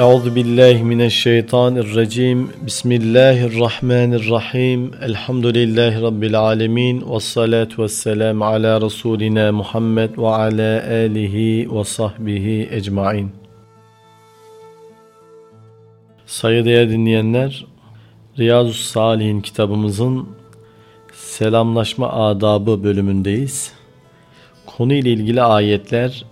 Euzu billahi mineşşeytanirracim. Bismillahirrahmanirrahim. Elhamdülillahi rabbil alamin ve salatu vesselam ala rasulina Muhammed ve ala alihi ve sahbihi ecmaîn. Saygıdeğer dinleyenler, Riyazu Salihin kitabımızın selamlaşma adabı bölümündeyiz. Konuyla ilgili ayetler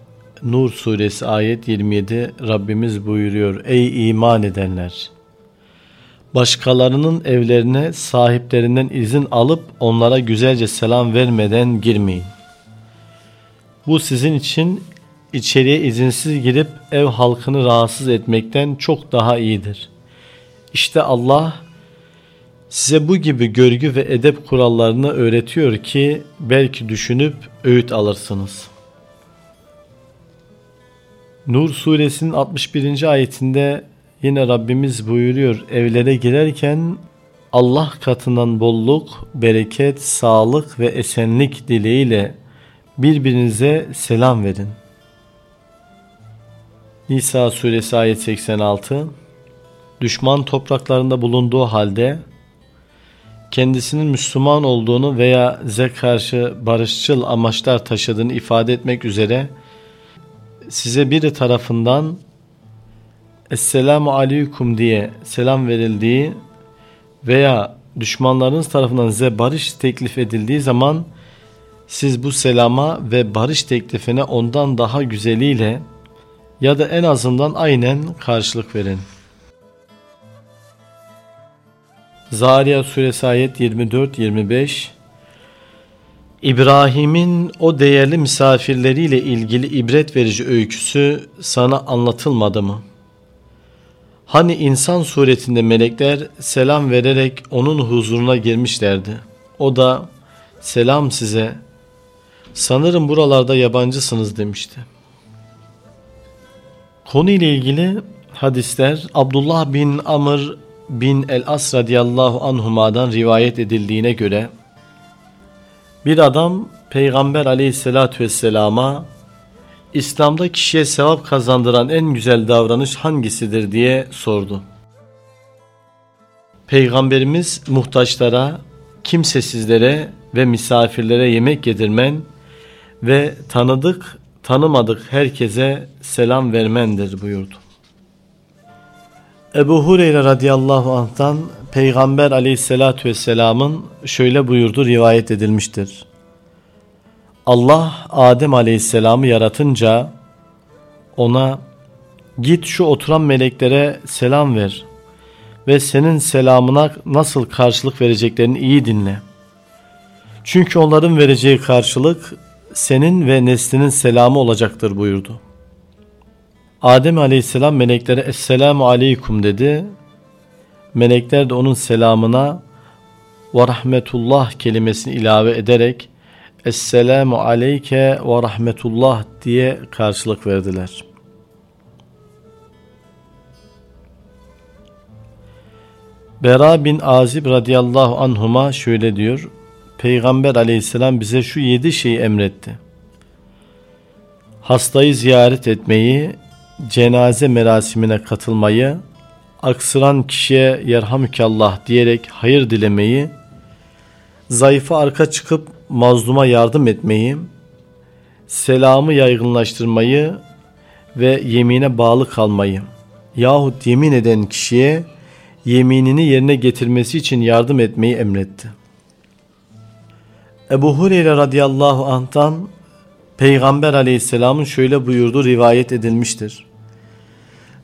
Nur suresi ayet 27 Rabbimiz buyuruyor. Ey iman edenler! Başkalarının evlerine sahiplerinden izin alıp onlara güzelce selam vermeden girmeyin. Bu sizin için içeriye izinsiz girip ev halkını rahatsız etmekten çok daha iyidir. İşte Allah size bu gibi görgü ve edep kurallarını öğretiyor ki belki düşünüp öğüt alırsınız.'' Nur suresinin 61. ayetinde yine Rabbimiz buyuruyor evlere girerken Allah katından bolluk, bereket, sağlık ve esenlik dileğiyle birbirinize selam verin. Nisa suresi ayet 86 Düşman topraklarında bulunduğu halde kendisinin Müslüman olduğunu veya size karşı barışçıl amaçlar taşıdığını ifade etmek üzere size biri tarafından Esselamu Aleyküm diye selam verildiği veya düşmanlarınız tarafından size barış teklif edildiği zaman siz bu selama ve barış teklifine ondan daha güzeliyle ya da en azından aynen karşılık verin. Zariyat suresi ayet 24-25 İbrahim'in o değerli misafirleriyle ilgili ibret verici öyküsü sana anlatılmadı mı? Hani insan suretinde melekler selam vererek onun huzuruna girmişlerdi. O da selam size sanırım buralarda yabancısınız demişti. Konu ile ilgili hadisler Abdullah bin Amr bin el-As radiyallahu anhuma'dan rivayet edildiğine göre bir adam Peygamber aleyhissalatü vesselama İslam'da kişiye sevap kazandıran en güzel davranış hangisidir diye sordu. Peygamberimiz muhtaçlara, kimsesizlere ve misafirlere yemek yedirmen ve tanıdık, tanımadık herkese selam vermendir buyurdu. Ebu Hureyre radıyallahu anh'tan Peygamber aleyhissalatü vesselamın şöyle buyurdu rivayet edilmiştir. Allah Adem aleyhisselamı yaratınca ona git şu oturan meleklere selam ver ve senin selamına nasıl karşılık vereceklerini iyi dinle. Çünkü onların vereceği karşılık senin ve neslinin selamı olacaktır buyurdu. Adem aleyhisselam meleklere Esselamu aleykum dedi. Melekler de onun selamına ve rahmetullah kelimesini ilave ederek Esselamu aleyke ve rahmetullah diye karşılık verdiler. Bera bin Azib radıyallahu anhuma şöyle diyor. Peygamber aleyhisselam bize şu yedi şeyi emretti. Hastayı ziyaret etmeyi, cenaze merasimine katılmayı, aksıran kişiye yerhamükallah diyerek hayır dilemeyi, zayıfı arka çıkıp mazluma yardım etmeyi, selamı yaygınlaştırmayı ve yemine bağlı kalmayı yahut yemin eden kişiye yeminini yerine getirmesi için yardım etmeyi emretti. Ebu Hureyre radıyallahu anh'tan Peygamber aleyhisselamın şöyle buyurduğu rivayet edilmiştir.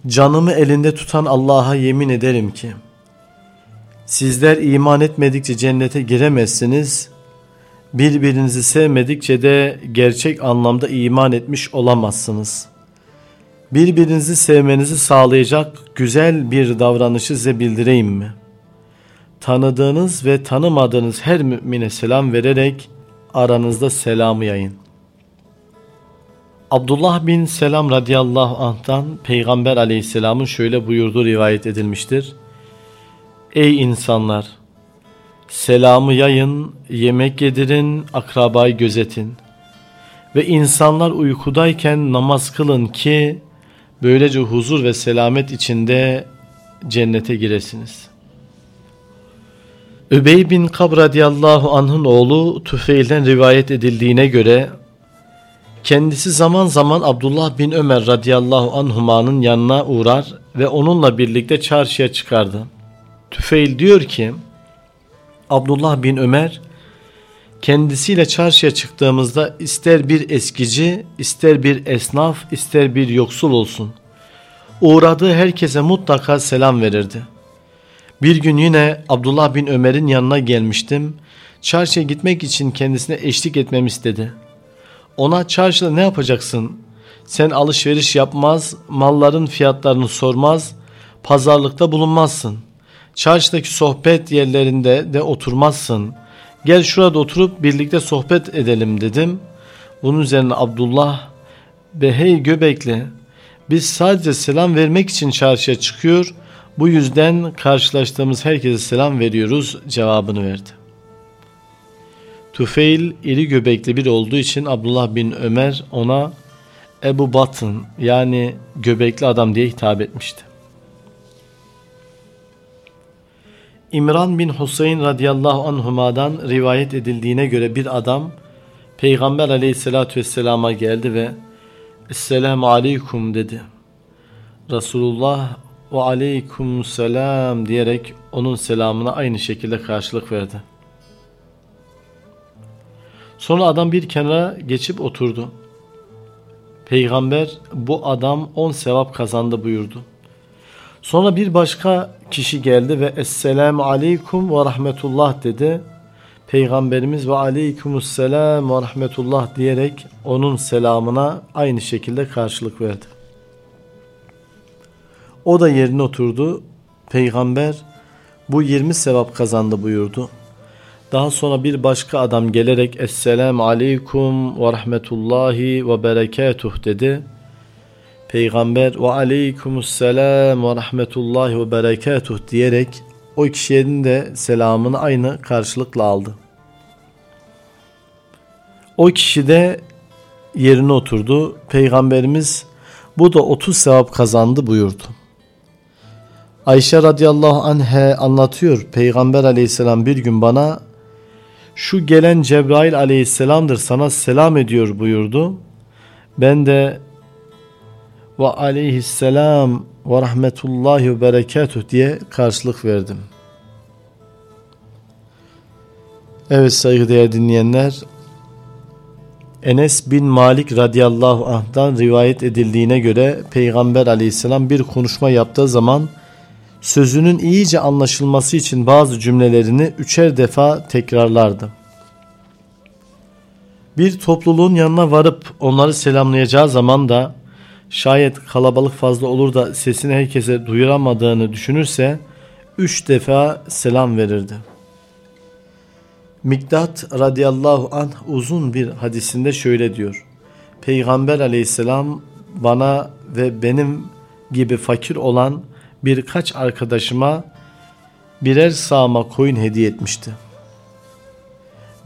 Canımı elinde tutan Allah'a yemin ederim ki sizler iman etmedikçe cennete giremezsiniz. Birbirinizi sevmedikçe de gerçek anlamda iman etmiş olamazsınız. Birbirinizi sevmenizi sağlayacak güzel bir davranışı size bildireyim mi? Tanıdığınız ve tanımadığınız her mümine selam vererek aranızda selamı yayın. Abdullah bin Selam radıyallahu anh'tan Peygamber aleyhisselamın şöyle buyurduğu rivayet edilmiştir. Ey insanlar! Selamı yayın, yemek yedirin, akrabayı gözetin. Ve insanlar uykudayken namaz kılın ki Böylece huzur ve selamet içinde cennete giresiniz. Übey bin Kab radıyallahu anh'ın oğlu Tüfeil'den rivayet edildiğine göre kendisi zaman zaman Abdullah bin Ömer radıyallahu anhumanın yanına uğrar ve onunla birlikte çarşıya çıkardı. Tüfeil diyor ki Abdullah bin Ömer kendisiyle çarşıya çıktığımızda ister bir eskici, ister bir esnaf, ister bir yoksul olsun. Uğradığı herkese mutlaka selam verirdi. Bir gün yine Abdullah bin Ömer'in yanına gelmiştim. Çarşıya gitmek için kendisine eşlik etmemi istedi. Ona çarşıda ne yapacaksın? Sen alışveriş yapmaz, malların fiyatlarını sormaz, pazarlıkta bulunmazsın. Çarşıdaki sohbet yerlerinde de oturmazsın.'' Gel şurada oturup birlikte sohbet edelim dedim. Bunun üzerine Abdullah ve hey Göbekli biz sadece selam vermek için çarşıya çıkıyor. Bu yüzden karşılaştığımız herkese selam veriyoruz cevabını verdi. Tufeil iri göbekli bir olduğu için Abdullah bin Ömer ona Ebu Batın yani göbekli adam diye hitap etmişti. İmran bin Huseyn radıyallahu anhuma'dan rivayet edildiğine göre bir adam Peygamber aleyhissalatü vesselama geldi ve Esselamu aleykum dedi. Resulullah ve aleykum selam diyerek onun selamına aynı şekilde karşılık verdi. Sonra adam bir kenara geçip oturdu. Peygamber bu adam on sevap kazandı buyurdu. Sonra bir başka kişi geldi ve Esselamu Aleyküm ve Rahmetullah dedi. Peygamberimiz ve Aleykümüsselam ve Rahmetullah diyerek onun selamına aynı şekilde karşılık verdi. O da yerine oturdu. Peygamber bu 20 sevap kazandı buyurdu. Daha sonra bir başka adam gelerek Esselamu Aleyküm ve Rahmetullahi ve Berekatuh dedi. Peygamber ve aleykümselam ve rahmetullahi ve berekatuh diyerek o kişinin de selamını aynı karşılıkla aldı. O kişi de yerine oturdu. Peygamberimiz bu da 30 sevap kazandı buyurdu. Ayşe radıyallahu anhe anlatıyor. Peygamber aleyhisselam bir gün bana şu gelen Cebrail aleyhisselamdır sana selam ediyor buyurdu. Ben de ve aleyhisselam ve rahmetullahi ve berekatuh diye karşılık verdim. Evet saygıdeğer dinleyenler Enes bin Malik radıyallahu anh'dan rivayet edildiğine göre Peygamber aleyhisselam bir konuşma yaptığı zaman sözünün iyice anlaşılması için bazı cümlelerini üçer defa tekrarlardı. Bir topluluğun yanına varıp onları selamlayacağı zaman da şayet kalabalık fazla olur da sesini herkese duyuramadığını düşünürse üç defa selam verirdi. Miktat radıyallahu anh uzun bir hadisinde şöyle diyor. Peygamber aleyhisselam bana ve benim gibi fakir olan birkaç arkadaşıma birer sağma koyun hediye etmişti.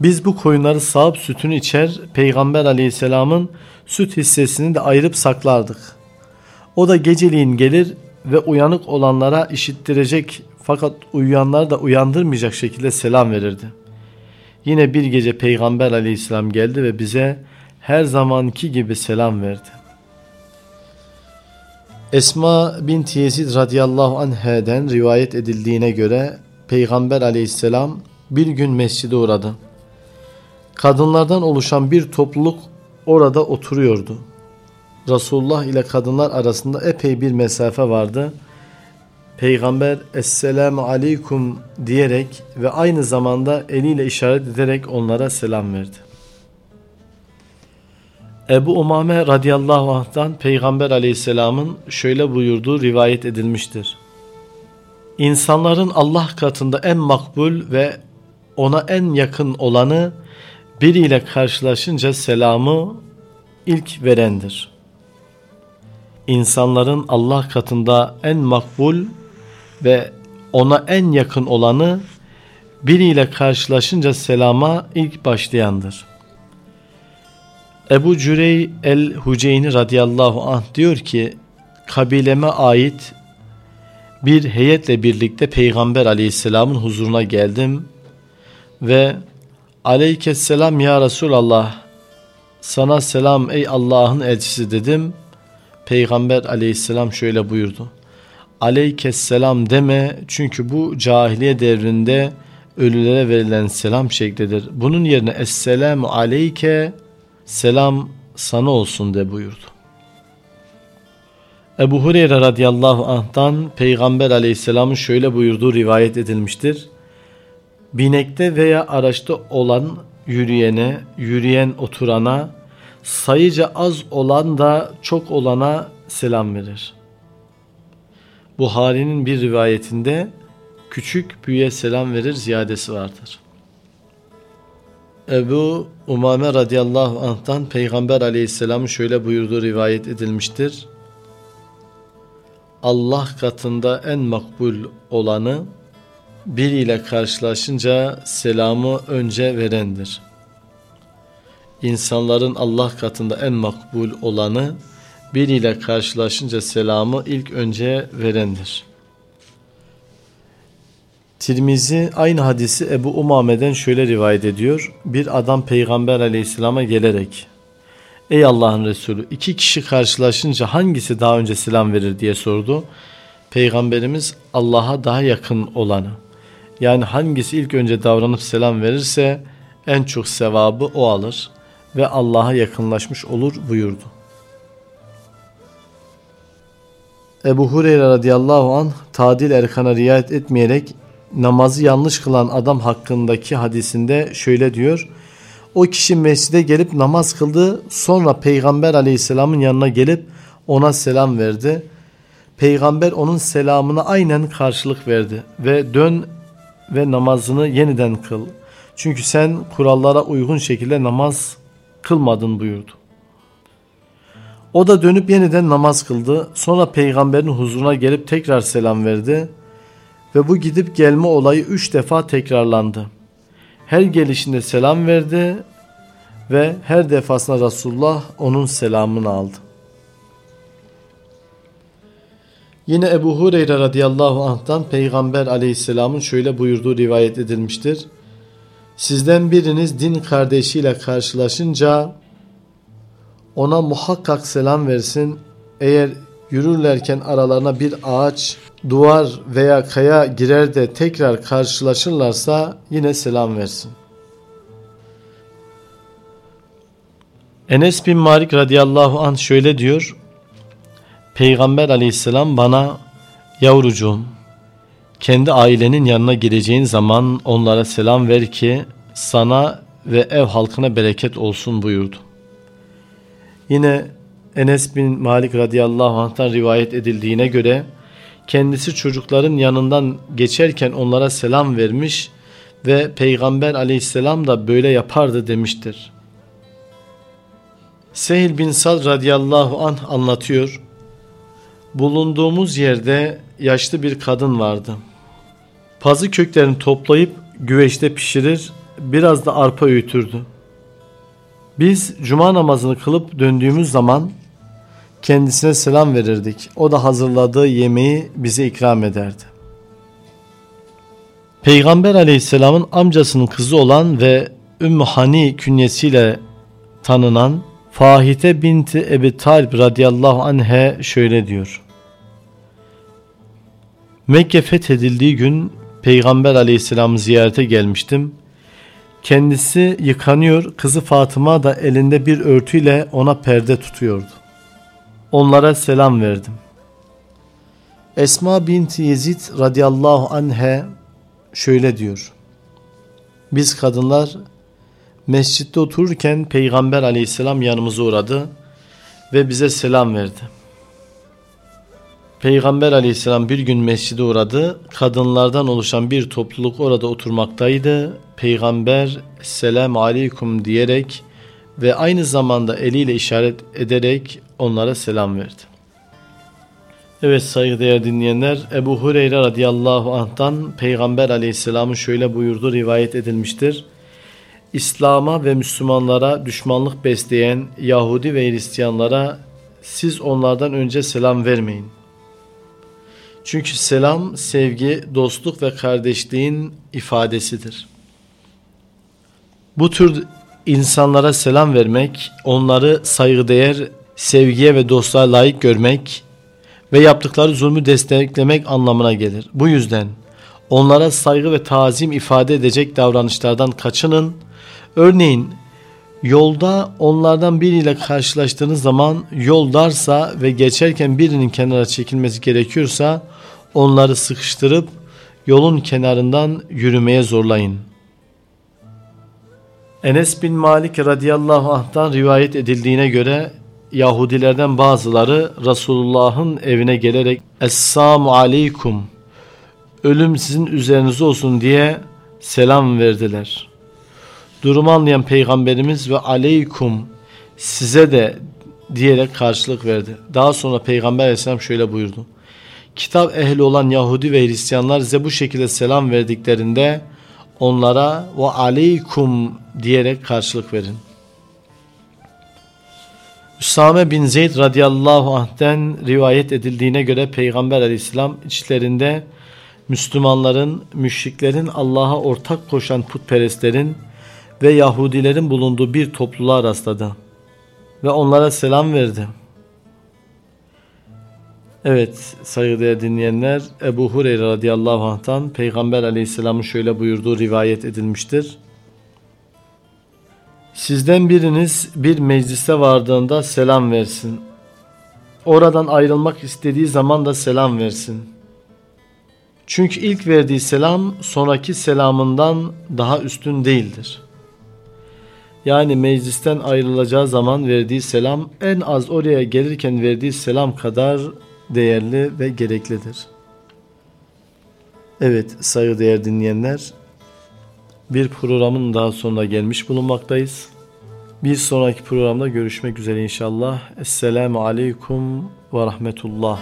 Biz bu koyunları sağıp sütünü içer, Peygamber aleyhisselamın süt hissesini de ayırıp saklardık. O da geceliğin gelir ve uyanık olanlara işittirecek fakat uyuyanları da uyandırmayacak şekilde selam verirdi. Yine bir gece Peygamber aleyhisselam geldi ve bize her zamanki gibi selam verdi. Esma bin Yezid radıyallahu anh'den rivayet edildiğine göre Peygamber aleyhisselam bir gün mescide uğradı. Kadınlardan oluşan bir topluluk orada oturuyordu. Resulullah ile kadınlar arasında epey bir mesafe vardı. Peygamber Esselamu Aleyküm diyerek ve aynı zamanda eliyle işaret ederek onlara selam verdi. Ebu Umame radıyallahu anh'tan Peygamber aleyhisselamın şöyle buyurduğu rivayet edilmiştir. İnsanların Allah katında en makbul ve ona en yakın olanı biriyle karşılaşınca selamı ilk verendir. İnsanların Allah katında en makbul ve ona en yakın olanı biriyle karşılaşınca selama ilk başlayandır. Ebu Cürey el-Huceyni radıyallahu anh diyor ki kabileme ait bir heyetle birlikte Peygamber aleyhisselamın huzuruna geldim ve Aleykesselam ya Resulallah sana selam ey Allah'ın elçisi dedim. Peygamber aleyhisselam şöyle buyurdu. Aleykesselam deme çünkü bu cahiliye devrinde ölülere verilen selam şeklidir. Bunun yerine Esselamu aleyke selam sana olsun de buyurdu. Ebu Hureyre radıyallahu anh'tan Peygamber aleyhisselamın şöyle buyurduğu rivayet edilmiştir. Binekte veya araçta olan yürüyene, yürüyen oturana, sayıca az olan da çok olana selam verir. Buhari'nin bir rivayetinde küçük büyüye selam verir ziyadesi vardır. Ebu Umame radıyallahu anh'tan Peygamber aleyhisselamın şöyle buyurduğu rivayet edilmiştir. Allah katında en makbul olanı biriyle karşılaşınca selamı önce verendir. İnsanların Allah katında en makbul olanı biriyle karşılaşınca selamı ilk önce verendir. Tirmizi aynı hadisi Ebu Umame'den şöyle rivayet ediyor. Bir adam Peygamber aleyhisselama gelerek Ey Allah'ın Resulü iki kişi karşılaşınca hangisi daha önce selam verir diye sordu. Peygamberimiz Allah'a daha yakın olanı. Yani hangisi ilk önce davranıp selam verirse en çok sevabı o alır ve Allah'a yakınlaşmış olur buyurdu. Ebu Hureyre radıyallahu an tadil erkana riayet etmeyerek namazı yanlış kılan adam hakkındaki hadisinde şöyle diyor. O kişi mescide gelip namaz kıldı sonra peygamber aleyhisselamın yanına gelip ona selam verdi. Peygamber onun selamına aynen karşılık verdi ve dön ve namazını yeniden kıl. Çünkü sen kurallara uygun şekilde namaz kılmadın buyurdu. O da dönüp yeniden namaz kıldı. Sonra peygamberin huzuruna gelip tekrar selam verdi. Ve bu gidip gelme olayı üç defa tekrarlandı. Her gelişinde selam verdi ve her defasında Resulullah onun selamını aldı. Yine Ebu Hureyre radıyallahu anh'tan Peygamber aleyhisselamın şöyle buyurduğu rivayet edilmiştir. Sizden biriniz din kardeşiyle karşılaşınca ona muhakkak selam versin. Eğer yürürlerken aralarına bir ağaç, duvar veya kaya girer de tekrar karşılaşırlarsa yine selam versin. Enes bin Malik radıyallahu anh şöyle diyor. Peygamber aleyhisselam bana yavrucuğum kendi ailenin yanına gireceğin zaman onlara selam ver ki sana ve ev halkına bereket olsun buyurdu. Yine Enes bin Malik radıyallahu anh'tan rivayet edildiğine göre kendisi çocukların yanından geçerken onlara selam vermiş ve Peygamber aleyhisselam da böyle yapardı demiştir. Sehil bin Sad radıyallahu anh anlatıyor. Bulunduğumuz yerde yaşlı bir kadın vardı. Pazı köklerini toplayıp güveçte pişirir, biraz da arpa öğütürdü. Biz cuma namazını kılıp döndüğümüz zaman kendisine selam verirdik. O da hazırladığı yemeği bize ikram ederdi. Peygamber aleyhisselamın amcasının kızı olan ve Ümmü Hani künyesiyle tanınan Fahite binti Ebi Talib radıyallahu anhe şöyle diyor. Mekke fethedildiği gün Peygamber aleyhisselamı ziyarete gelmiştim. Kendisi yıkanıyor, kızı Fatıma da elinde bir örtüyle ona perde tutuyordu. Onlara selam verdim. Esma binti Yezid radıyallahu anhe şöyle diyor. Biz kadınlar mescitte otururken Peygamber aleyhisselam yanımıza uğradı ve bize selam verdi. Peygamber aleyhisselam bir gün mescide uğradı. Kadınlardan oluşan bir topluluk orada oturmaktaydı. Peygamber selam aleyküm diyerek ve aynı zamanda eliyle işaret ederek onlara selam verdi. Evet saygıdeğer dinleyenler Ebu Hureyre radıyallahu anh'tan Peygamber aleyhisselamın şöyle buyurdu rivayet edilmiştir. İslam'a ve Müslümanlara düşmanlık besleyen Yahudi ve Hristiyanlara siz onlardan önce selam vermeyin. Çünkü selam sevgi, dostluk ve kardeşliğin ifadesidir. Bu tür insanlara selam vermek, onları saygıdeğer, sevgiye ve dostluğa layık görmek ve yaptıkları zulmü desteklemek anlamına gelir. Bu yüzden onlara saygı ve tazim ifade edecek davranışlardan kaçının. Örneğin yolda onlardan biriyle karşılaştığınız zaman yol darsa ve geçerken birinin kenara çekilmesi gerekiyorsa onları sıkıştırıp yolun kenarından yürümeye zorlayın. Enes bin Malik radıyallahu anh'tan rivayet edildiğine göre Yahudilerden bazıları Resulullah'ın evine gelerek Esselamu aleykum ölüm sizin üzerinize olsun diye selam verdiler. Durumu anlayan peygamberimiz ve aleykum size de diyerek karşılık verdi. Daha sonra peygamber aleyhisselam şöyle buyurdu. Kitap ehli olan Yahudi ve Hristiyanlar size bu şekilde selam verdiklerinde onlara ve aleykum diyerek karşılık verin. Üsame bin Zeyd radıyallahu anh'ten rivayet edildiğine göre Peygamber aleyhisselam içlerinde Müslümanların, müşriklerin, Allah'a ortak koşan putperestlerin ve Yahudilerin bulunduğu bir topluluğa rastladı ve onlara selam verdi. Evet saygıdeğer dinleyenler Ebu Hureyre radıyallahu anh'tan Peygamber aleyhisselamın şöyle buyurduğu rivayet edilmiştir. Sizden biriniz bir meclise vardığında selam versin. Oradan ayrılmak istediği zaman da selam versin. Çünkü ilk verdiği selam sonraki selamından daha üstün değildir. Yani meclisten ayrılacağı zaman verdiği selam en az oraya gelirken verdiği selam kadar değerli ve gereklidir. Evet saygıdeğer dinleyenler bir programın daha sonuna gelmiş bulunmaktayız. Bir sonraki programda görüşmek üzere inşallah. Esselamu Aleyküm ve Rahmetullah.